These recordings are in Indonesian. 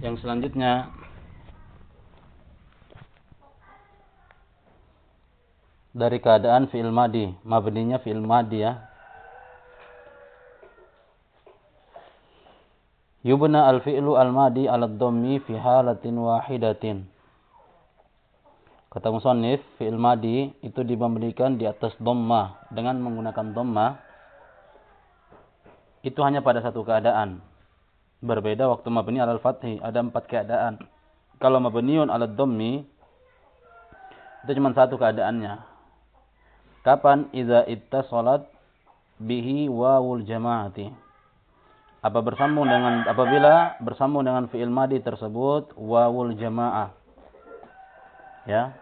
Yang selanjutnya dari keadaan fi'il madi, mabninya fi'il madi ya. Yubna al-fi'lu al-madi ala dhammi fi halatin wahidatin. Kata musannif, fi'il madi itu diberikan di atas dhamma dengan menggunakan dhamma. Itu hanya pada satu keadaan. Berbeda waktu mabni al fathi, ada empat keadaan. Kalau mabniun ala dhammi itu cuma satu keadaannya. Kapan idza ittasalat bihi wawul jama'ati? apa bersambung dengan apabila bersambung dengan fiil madi tersebut wawul jamaah ya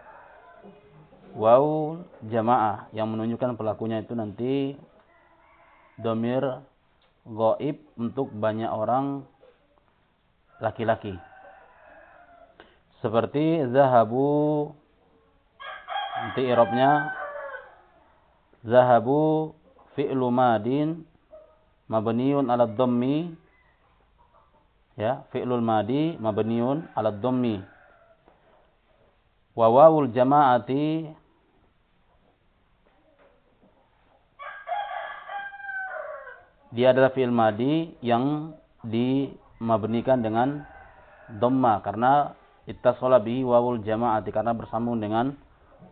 wawul jamaah yang menunjukkan pelakunya itu nanti domir goib untuk banyak orang laki-laki. Seperti zahabu nanti irobnya zahabu fi'lu madin mabniun ala dhammi ya fi'lul madi mabniun ala dhammi. Wa wawul jama'ati dia adalah fi'il madi yang dimabnikan dengan dhamma karena ittasala bihi wawul jama'ati karena bersambung dengan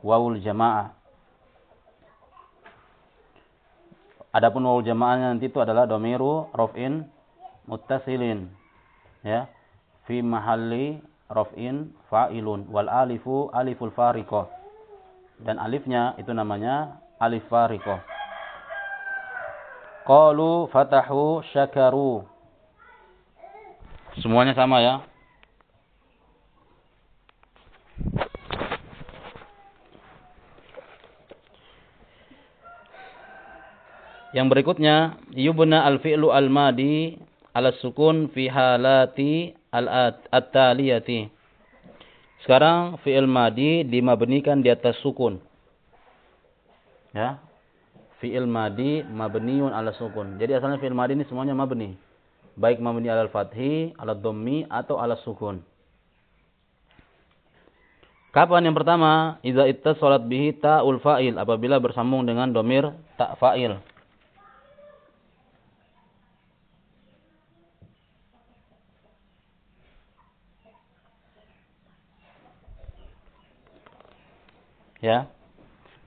wawul jama'ah Adapun wawul jamaahnya nanti itu adalah domiru rof'in muttasilin. Ya. Fi mahalli rof'in fa'ilun. Wal alifu aliful fariko. Dan alifnya itu namanya alif fariko. Qalu fatahu syakaru. Semuanya sama ya. Yang berikutnya, yubna al-fi'lu al-madi ala sukun fi halati al-at-taliyati. Sekarang fi'il madi dimabnikan di atas sukun. Ya. Fi'il madi mabniun ala sukun. Jadi asalnya fi'il madi ini semuanya mabni. Baik mabni ala al-fathi, ala dhammi atau ala sukun. Kapan yang pertama? Iza ittasalat bihi ta'ul fa'il apabila bersambung dengan domir ta' fa'il. ya.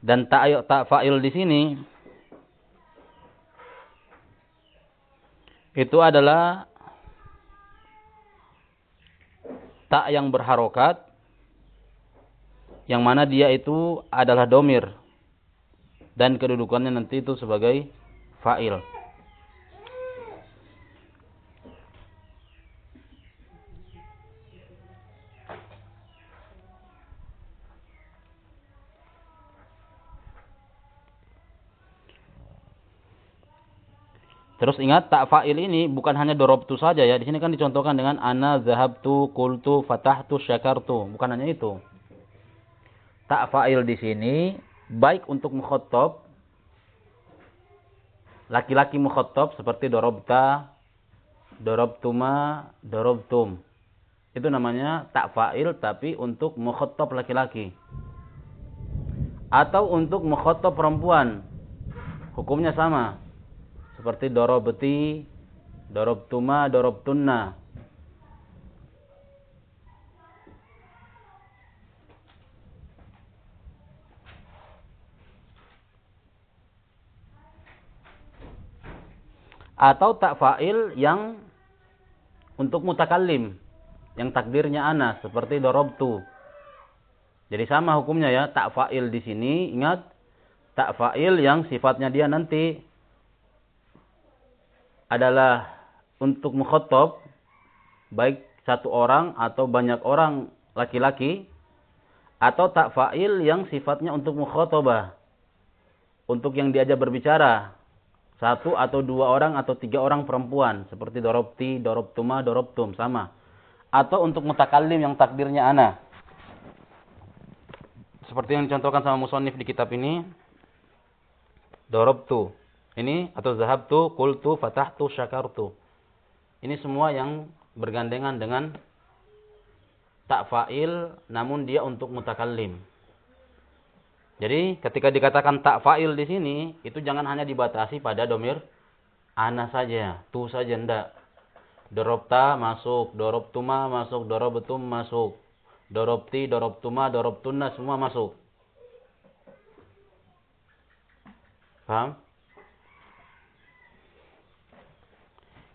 Dan tak tak fa'il di sini itu adalah tak yang berharokat yang mana dia itu adalah domir dan kedudukannya nanti itu sebagai fa'il. Terus ingat tak fa'il ini bukan hanya dorobtu saja ya. Di sini kan dicontohkan dengan ana zahabtu, kultu, fatahtu, syakartu. Bukan hanya itu. Tak fa'il di sini baik untuk mukhotob. Laki-laki mukhotob seperti dorobta, dorobtuma, dorobtum. Itu namanya tak fa'il tapi untuk mukhotob laki-laki. Atau untuk mukhotob perempuan. Hukumnya sama seperti dorobti, dorobtuma, dorobtunna. Atau tak fa'il yang untuk mutakallim. Yang takdirnya ana. Seperti dorobtu. Jadi sama hukumnya ya. Tak fa'il di sini. Ingat. Tak fa'il yang sifatnya dia nanti adalah untuk mukhotob baik satu orang atau banyak orang laki-laki atau tak fa'il yang sifatnya untuk mukhotobah untuk yang diajak berbicara satu atau dua orang atau tiga orang perempuan seperti dorobti, dorobtuma, dorobtum sama. Atau untuk mutakallim yang takdirnya ana. Seperti yang dicontohkan sama musonif di kitab ini dorobtu ini atau zahabtu, kultu, fatahtu, syakartu. Ini semua yang bergandengan dengan tak fa'il namun dia untuk mutakallim. Jadi ketika dikatakan tak fa'il di sini itu jangan hanya dibatasi pada domir ana saja, tu saja ndak. Dorobta masuk, dorobtuma masuk, dorobetum masuk. Dorobti, dorobtuma, dorobtunna semua masuk. Paham?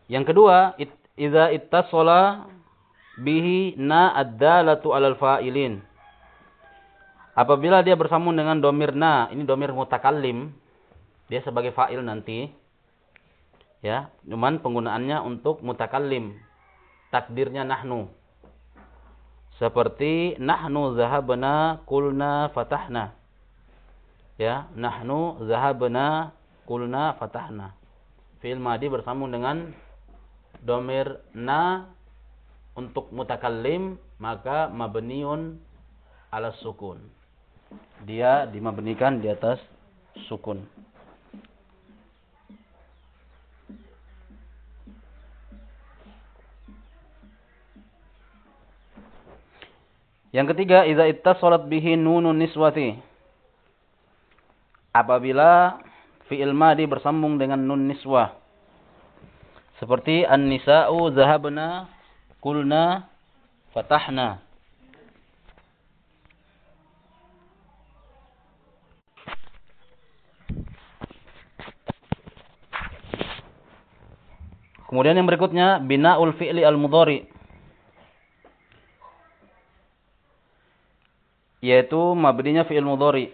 Yang kedua, idza ittasala bihi na ad-dalatu 'alal fa'ilin. Apabila dia bersambung dengan domir na, ini domir mutakallim, dia sebagai fa'il nanti. Ya, cuman penggunaannya untuk mutakallim. Takdirnya nahnu. Seperti nahnu zahabna kulna fatahna. Ya, nahnu zahabna kulna fatahna. Fi'il madi bersambung dengan domir na untuk mutakallim maka mabniun ala sukun. Dia dimabnikan di atas sukun. Yang ketiga, idza ittasalat bihi nunun niswati. Apabila fi'il madi bersambung dengan nun niswah. Seperti an-nisa'u zahabna kulna fatahna. Kemudian yang berikutnya bina'ul fi'li al-mudhari. Yaitu mabninya fi'il mudhari.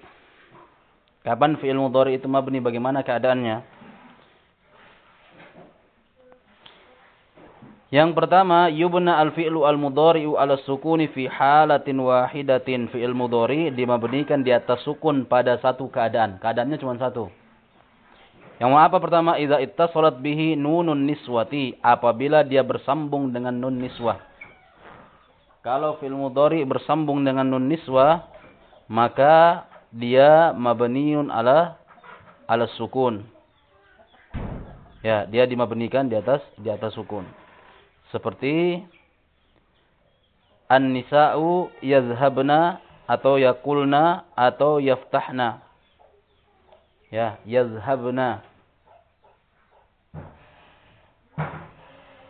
Kapan fi'il mudhari itu mabni bagaimana keadaannya? Yang pertama, yubna al-fi'lu al-mudhari'u ala sukuni fi halatin wahidatin fi'il mudhari dimabnikan di atas sukun pada satu keadaan. Keadaannya cuma satu. Yang apa pertama? Idza ittasalat bihi nunun niswati, apabila dia bersambung dengan nun niswah. Kalau fi'il mudhari bersambung dengan nun niswah, maka dia mabniun ala ala sukun. Ya, dia dimabnikan di atas di atas sukun. Seperti An-nisa'u yazhabna atau yakulna atau yaftahna. Ya, yazhabna.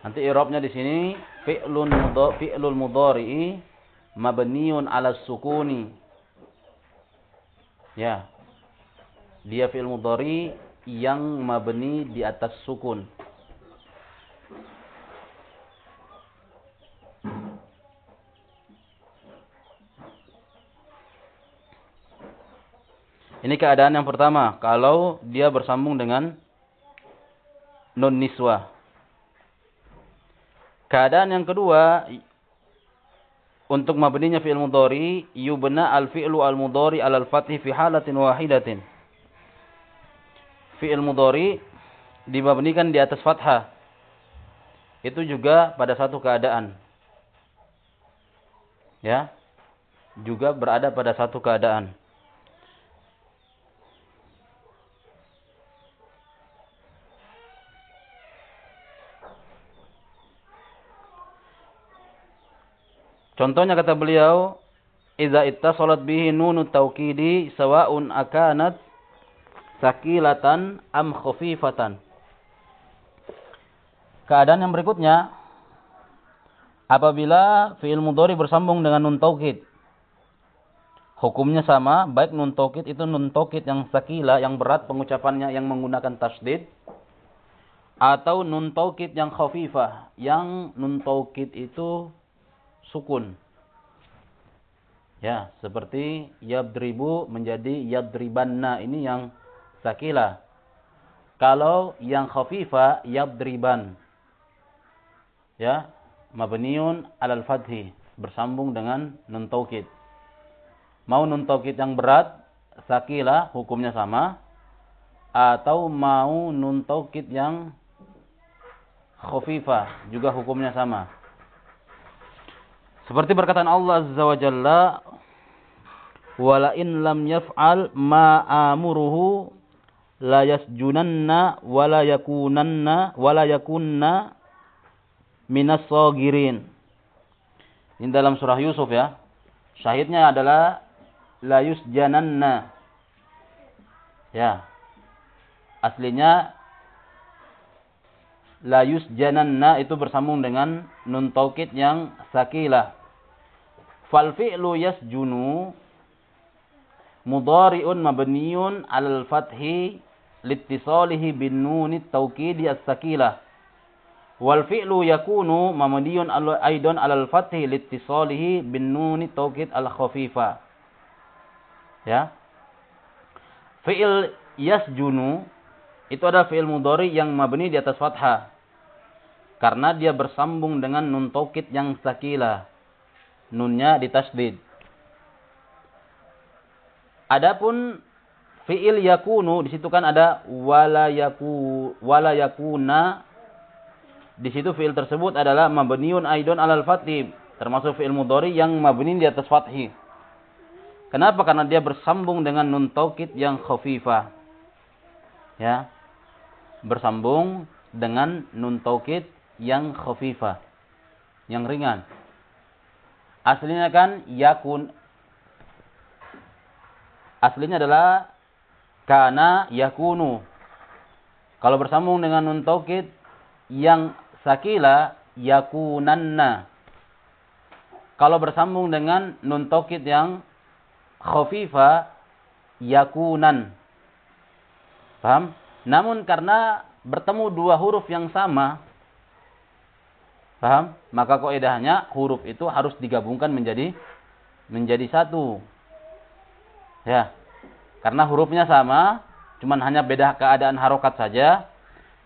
Nanti i'rabnya di sini fi'lun mudhari fi'lul mudhari'i mabniun 'ala sukuni. Ya. Dia fi'il mudhari yang mabni di atas sukun. Ini keadaan yang pertama. Kalau dia bersambung dengan nun niswa. Keadaan yang kedua. Untuk mabninya fi'il mudhari. Yubna al-fi'lu al-mudhari al-fathi fi halatin wahidatin. Fi'il mudhari dimabnikan di atas fathah. Itu juga pada satu keadaan. Ya. Juga berada pada satu keadaan. Contohnya kata beliau, "Idza ittasalat bihi nunut taukidi sawa'un akanat sakilatan am khafifatan." Keadaan yang berikutnya apabila fi'il mudhari bersambung dengan nun taukid. Hukumnya sama, baik nun taukid itu nun taukid yang sakila, yang berat pengucapannya yang menggunakan tasdid atau nun taukid yang khafifah, yang nun taukid itu sukun. Ya, seperti yadribu menjadi yadribanna ini yang sakila. Kalau yang khafifa yadriban. Ya, mabniun alal fathi bersambung dengan nun taukid. Mau nun taukid yang berat sakila hukumnya sama atau mau nun taukid yang khafifa juga hukumnya sama. Seperti perkataan Allah Azza wa Jalla, "Wala in lam yaf'al ma amuruhu la yasjunanna wala yakunanna wala yakunna minas sagirin." Ini dalam surah Yusuf ya. Syahidnya adalah la yusjananna. Ya. Aslinya la yusjananna itu bersambung dengan nun taukid yang sakilah. Fal fi'lu yasjunu mudhari'un mabniun 'alal fathi litisalihi bin nuni taukidi as-sakilah. Wal fi'lu yakunu mabniun aidan 'alal fathi litisalihi bin nuni taukid al-khafifa. Ya. Fi'il yasjunu itu adalah fi'il mudhari yang mabni di atas fathah. Karena dia bersambung dengan nun taukid yang sakilah nunnya ditasdid. Adapun fiil yakunu di situ kan ada wala yaku wala yakuna di situ fiil tersebut adalah mabniun aidon alal fathih termasuk fiil mudhari yang mabni di atas fathih. Kenapa? Karena dia bersambung dengan nun taukid yang khafifah. Ya. Bersambung dengan nun taukid yang khafifah. Yang ringan. Aslinya kan yakun. Aslinya adalah kana yakunu. Kalau bersambung dengan nun taukid yang sakila yakunanna. Kalau bersambung dengan nun taukid yang khafifa yakunan. Paham? Namun karena bertemu dua huruf yang sama, Paham? Maka kaidahnya huruf itu harus digabungkan menjadi menjadi satu. Ya. Karena hurufnya sama, cuman hanya beda keadaan harokat saja,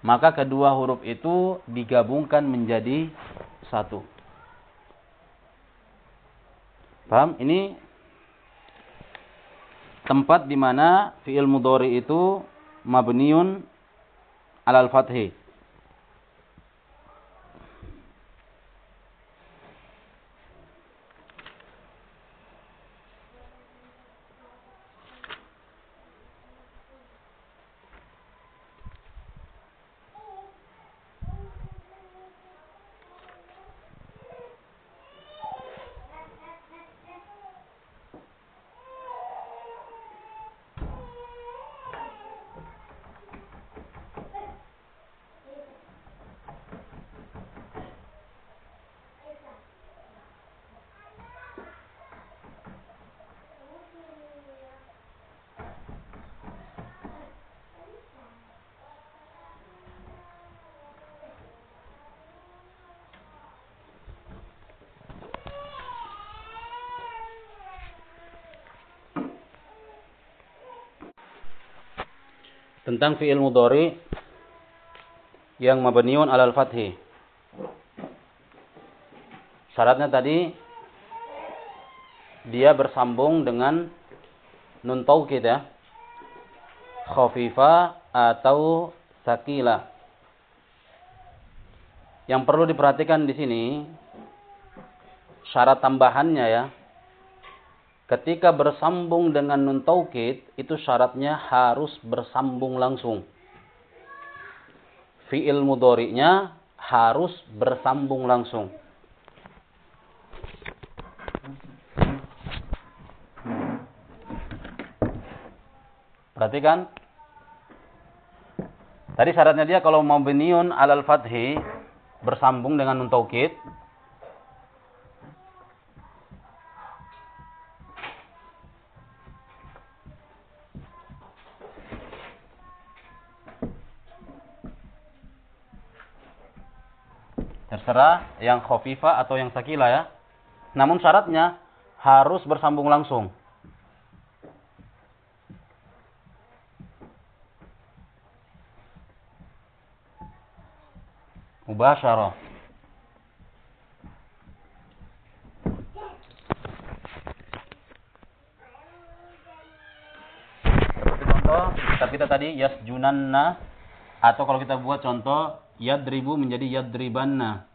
maka kedua huruf itu digabungkan menjadi satu. Paham? Ini tempat di mana fi'il mudhari itu mabniun alal fathi. Tentang fi'il mudhari yang mabniun alal fathi. Syaratnya tadi dia bersambung dengan nun taukid ya. Khafifa atau sakila. Yang perlu diperhatikan di sini syarat tambahannya ya Ketika bersambung dengan nun taukid, itu syaratnya harus bersambung langsung. Fi'il mudhari'nya harus bersambung langsung. Perhatikan. Tadi syaratnya dia kalau mau beniun alal fathi bersambung dengan nun taukid, Terserah yang khofifa atau yang sakila ya. Namun syaratnya harus bersambung langsung. Mubasyarah. Seperti contoh kita tadi yasjunanna atau kalau kita buat contoh yadribu menjadi yadribanna.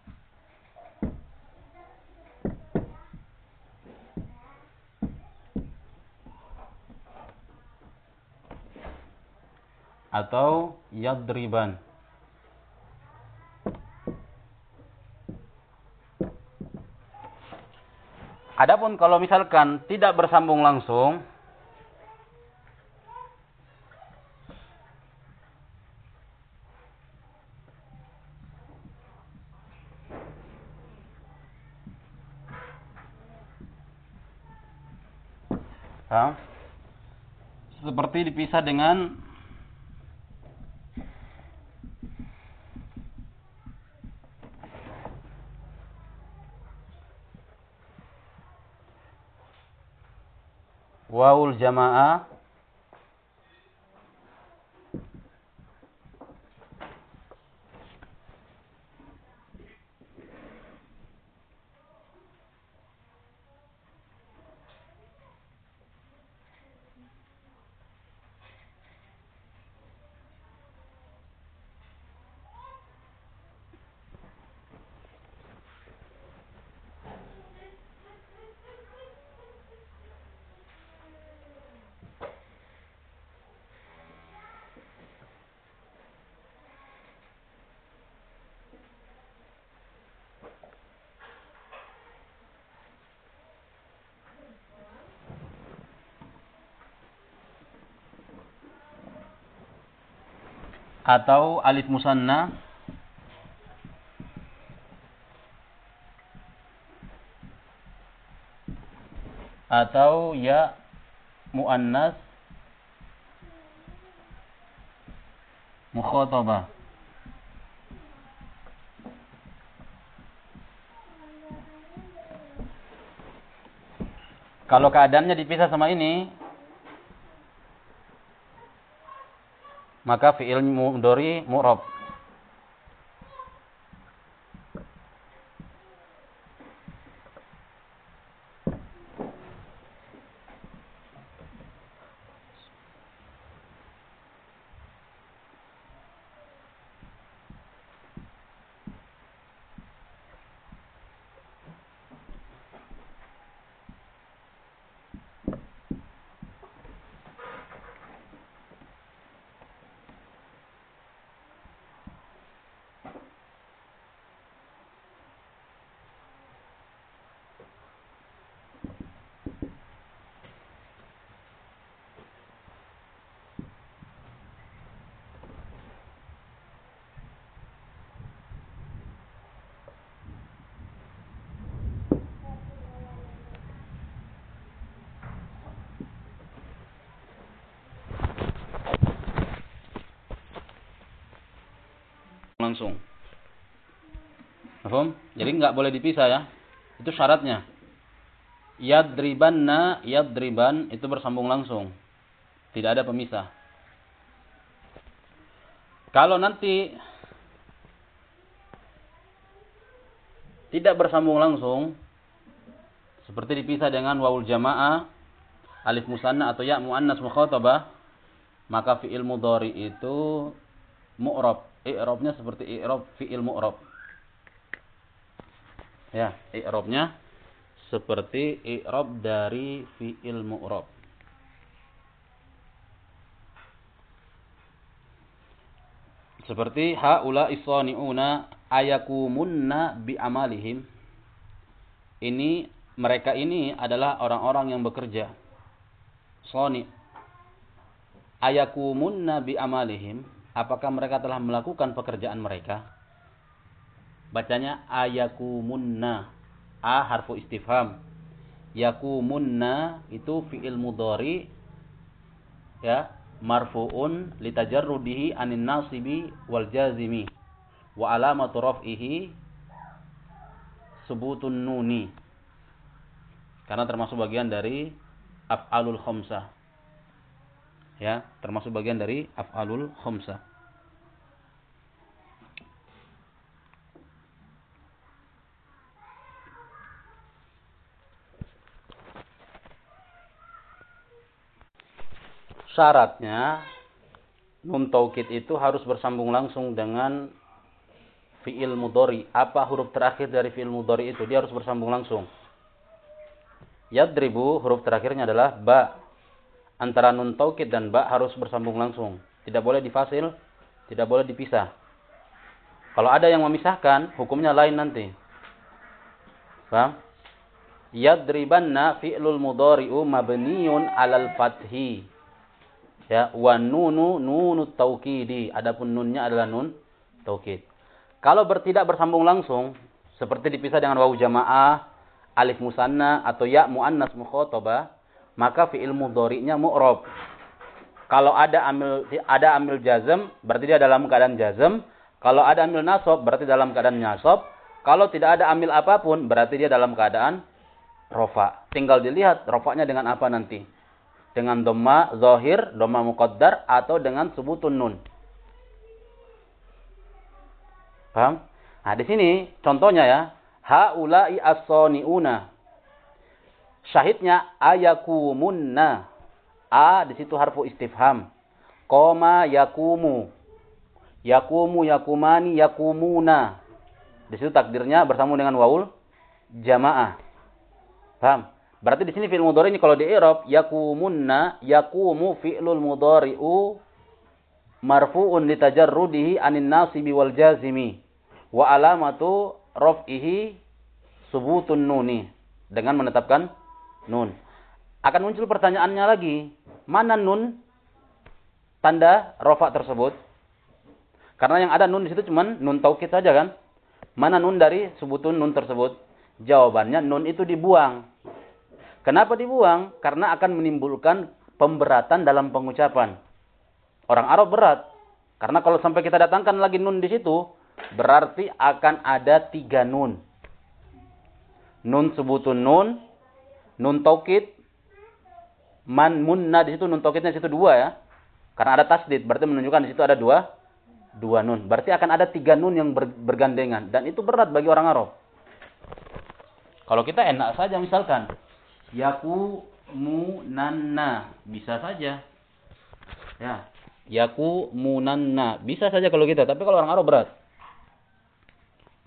atau yadriban. Adapun kalau misalkan tidak bersambung langsung, seperti dipisah dengan wawul jamaah atau alif musanna. Atau ya muannas. Mukhatabah. Kalau keadaannya dipisah sama ini, maka fi'il mudhari mu'rab langsung. Paham? Jadi nggak boleh dipisah ya. Itu syaratnya. Yadribanna, yadriban itu bersambung langsung. Tidak ada pemisah. Kalau nanti tidak bersambung langsung seperti dipisah dengan wawul jamaah, alif musanna atau ya muannas mukhatabah, maka fi'il mudhari itu mu'rab i'rabnya seperti i'rab fi'il mu'rab. Ya, i'rabnya seperti i'rab dari fi'il mu'rab. Seperti haula isaniuna ayakumunna bi amalihim. Ini mereka ini adalah orang-orang yang bekerja. Sani. Ayakumunna bi amalihim apakah mereka telah melakukan pekerjaan mereka? Bacanya ayakumunna. A harfu istifham. Yakumunna itu fi'il mudhari ya, marfu'un litajarrudihi anin nasibi wal jazimi wa alamatu raf'ihi subutun nuni. Karena termasuk bagian dari af'alul khamsah ya termasuk bagian dari af'alul khamsah syaratnya nun taukid itu harus bersambung langsung dengan fiil mudhari. Apa huruf terakhir dari fiil mudhari itu? Dia harus bersambung langsung. Yadribu huruf terakhirnya adalah ba antara nun taukid dan ba harus bersambung langsung. Tidak boleh difasil, tidak boleh dipisah. Kalau ada yang memisahkan, hukumnya lain nanti. Paham? Yadribanna fi'lul mudhari'u mabniun 'alal fathi. Ya, wa nunu nunu taukidi. Adapun nunnya adalah nun taukid. Kalau bertidak bersambung langsung, seperti dipisah dengan wawu jamaah, alif musanna atau ya muannas mukhatabah, maka fi'il mudhari'nya mu'rab. Kalau ada amil ada amil jazm, berarti dia dalam keadaan jazm. Kalau ada amil nasab, berarti dalam keadaan nasab. Kalau tidak ada amil apa pun, berarti dia dalam keadaan rofa. Tinggal dilihat rofanya dengan apa nanti. Dengan doma zohir, doma muqaddar, atau dengan sebutun nun. Paham? Nah, di sini contohnya ya. Haula'i as-soni'una. Syahidnya ayakumunna. A di situ harfu istifham. Koma yakumu. Yakumu yakumani yakumuna. Di situ takdirnya bersambung dengan waul jamaah. Paham? Berarti di sini fi'il mudhari ini kalau di i'rab yakumunna yakumu fi'lul mudhari'u marfu'un li tajarrudihi anin nasibi wal jazimi wa alamatu raf'ihi subutun nuni dengan menetapkan nun. Akan muncul pertanyaannya lagi, mana nun tanda rofa tersebut? Karena yang ada nun di situ cuman nun taukid saja kan? Mana nun dari subutun nun tersebut? Jawabannya nun itu dibuang. Kenapa dibuang? Karena akan menimbulkan pemberatan dalam pengucapan. Orang Arab berat. Karena kalau sampai kita datangkan lagi nun di situ, berarti akan ada tiga nun. Nun sebutun nun, nun taukid, man munna di situ nun taukidnya di situ dua ya. Karena ada tasdid, berarti menunjukkan di situ ada dua dua nun. Berarti akan ada tiga nun yang bergandengan dan itu berat bagi orang Arab. Kalau kita enak saja misalkan yaku munanna bisa saja. Ya, yaku munanna bisa saja kalau kita, tapi kalau orang Arab berat.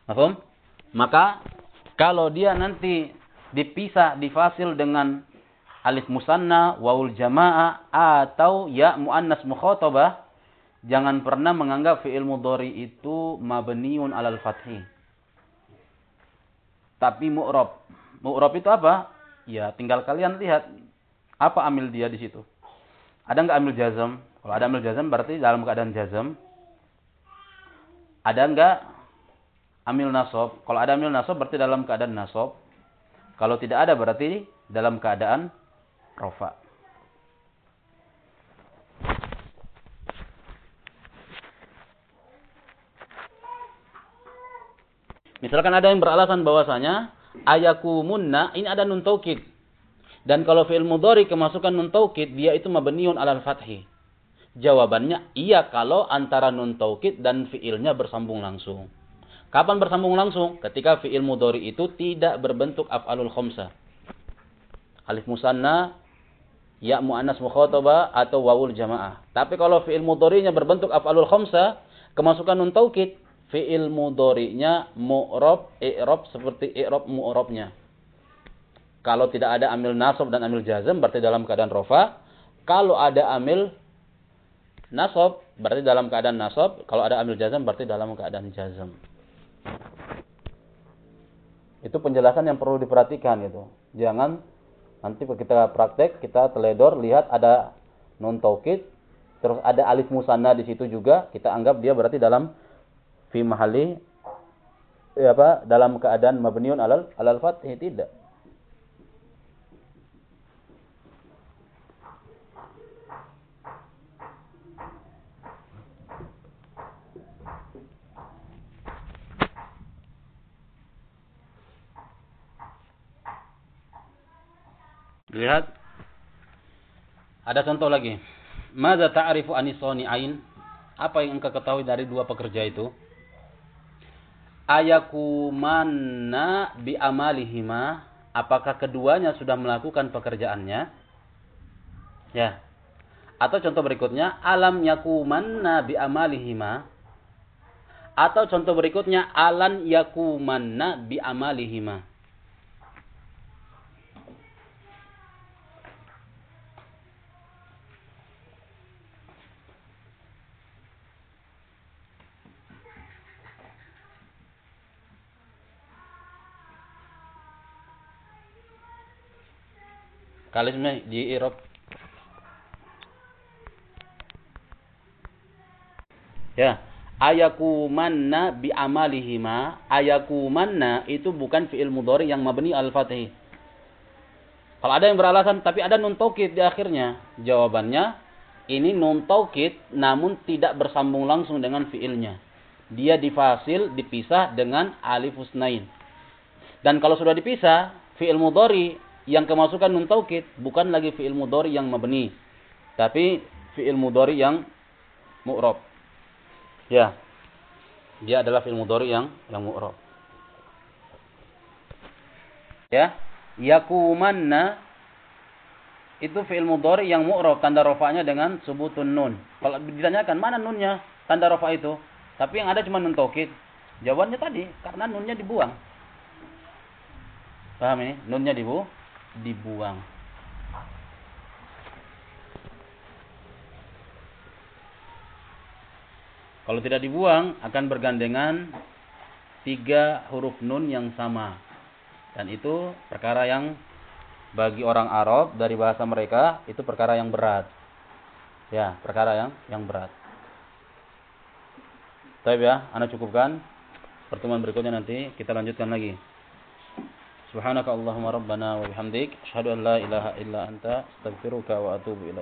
Paham? Maka kalau dia nanti dipisah difasil dengan alif musanna, waul jamaah atau ya muannas mukhatabah, jangan pernah menganggap fi'il mudhari itu mabniun alal fathi tapi mu'rob. Mu'rob itu apa? Ya, tinggal kalian lihat apa amil dia di situ. Ada nggak amil jazam? Kalau ada amil jazam berarti dalam keadaan jazam. Ada nggak amil nasob? Kalau ada amil nasob berarti dalam keadaan nasob. Kalau tidak ada berarti dalam keadaan rofa. Misalkan ada yang beralasan bahwasanya ayakumunna ini ada nun taukid. Dan kalau fi'il mudhari kemasukan nun taukid, dia itu mabniun alal fathi. Jawabannya iya kalau antara nun taukid dan fi'ilnya bersambung langsung. Kapan bersambung langsung? Ketika fi'il mudhari itu tidak berbentuk af'alul khamsah. Alif musanna, ya muannas mukhatabah atau wawul jamaah. Tapi kalau fi'il mudhari'nya berbentuk af'alul khamsah, kemasukan nun taukid, fi'il mudhari'nya mu'rab i'rab seperti i'rab mu'rabnya. Kalau tidak ada amil nasab dan amil jazm berarti dalam keadaan rofa. Kalau ada amil nasab berarti dalam keadaan nasab. Kalau ada amil jazm berarti dalam keadaan jazm. Itu penjelasan yang perlu diperhatikan gitu. Jangan nanti kita praktek kita teledor lihat ada nun taukid terus ada alif musanna di situ juga kita anggap dia berarti dalam fi mahali ya apa dalam keadaan mabniun alal alal fathih tidak Lihat. Ada contoh lagi. Mada ta'rifu anisoni ain? Apa yang engkau ketahui dari dua pekerja itu? ayakumana bi amalihima apakah keduanya sudah melakukan pekerjaannya ya atau contoh berikutnya alam yakumanna bi amalihima atau contoh berikutnya alan yakumanna bi amalihima Kalisme di Eropa. Ya, ayakumanna bi amalihima. Ayakumanna itu bukan fi'il mudhari yang mabni al-fathih. Kalau ada yang beralasan tapi ada nun taukid di akhirnya, jawabannya ini nun taukid namun tidak bersambung langsung dengan fiilnya. Dia difasil, dipisah dengan alif husnain. Dan kalau sudah dipisah, fiil mudhari yang kemasukan nun taukid bukan lagi fiil mudhari yang mabni, tapi fiil mudhari yang mu'rab. Ya. Dia adalah fiil mudhari yang yang mu'rab. Ya. Yakumanna itu fi'il mudhari yang mu'rab tanda rafa'nya dengan subutun nun. Kalau ditanyakan mana nunnya tanda rafa itu? Tapi yang ada cuma nun taukid. Jawabannya tadi karena nunnya dibuang. Paham ini? Nunnya dibu dibuang. Kalau tidak dibuang akan bergandengan tiga huruf nun yang sama. Dan itu perkara yang bagi orang Arab dari bahasa mereka itu perkara yang berat. Ya, perkara yang yang berat. Baik ya, Anda cukupkan. Pertemuan berikutnya nanti kita lanjutkan lagi. سبحانك اللهم ربنا وبحمدك أشهد أن لا إله إلا أنت أستغفرك وأتوب إليك.